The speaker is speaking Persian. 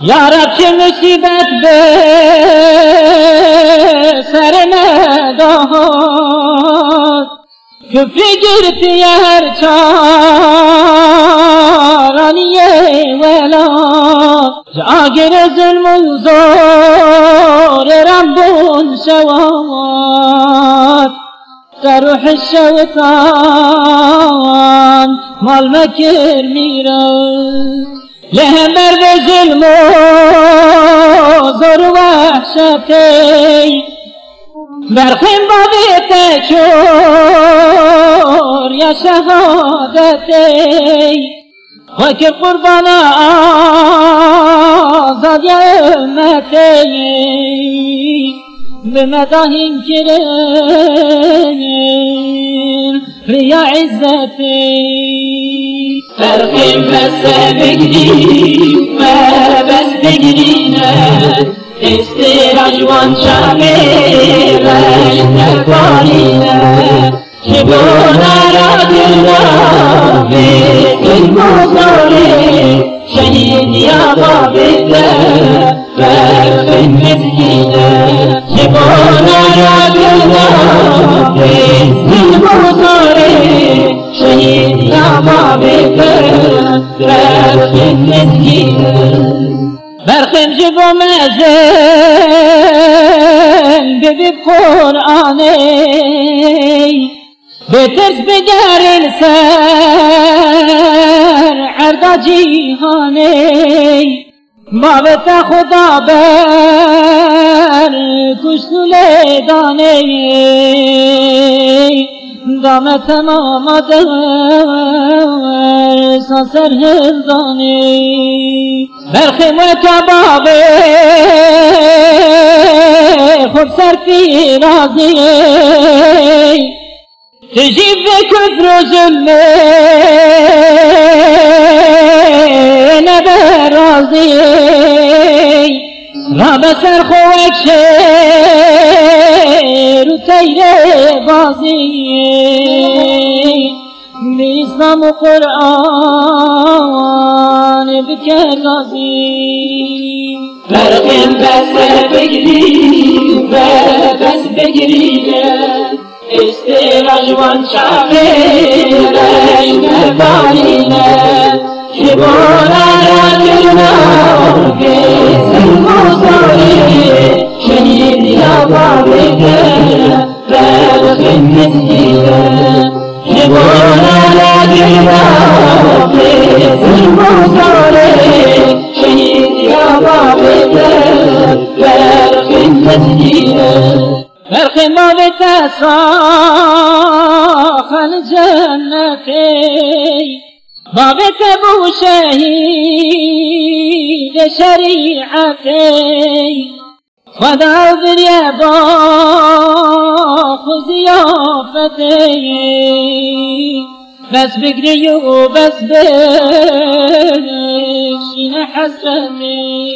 یارب چه مصیبت به سر نداد؟ کفری گرفتی هر چارانی ولا. جاگر ظلم و زور ربون شواد؟ روح الشيطان مال مكر ميراث بر ظلم زور وحشتی برخیم بابی تچور یا شهادتی و که قربان آزاد یا امتی بمداهین کریم يا عزتي. فرحي بس بجدي ما بس بجدينا استير عجوان شامي رجنا قارينا شبونا راجلنا في المصاري شهيد يا بابتنا فرحي مسكينا شبونا راجلنا به برخیم جبو مزل ببیب قرآنی بترس بگرین سر عرضا جیهانی بابت خدا بر کشتول دانی دام تمام در ساسر برخیم و کبابه خوب سر فیرازی تجيب كفر ظلمي نبر بسر خوك شير وتير بازي بإسلام وقرآن بكر غازي فرقیم بس بگیریم و بس بگیریم. استراجوان شامه رش نبارینه که بونا برخیم باب تساخ الجنتی باب تبو شهید شریعتی خدا بریا با خزیافتی بس بگری و بس بشین حسرتی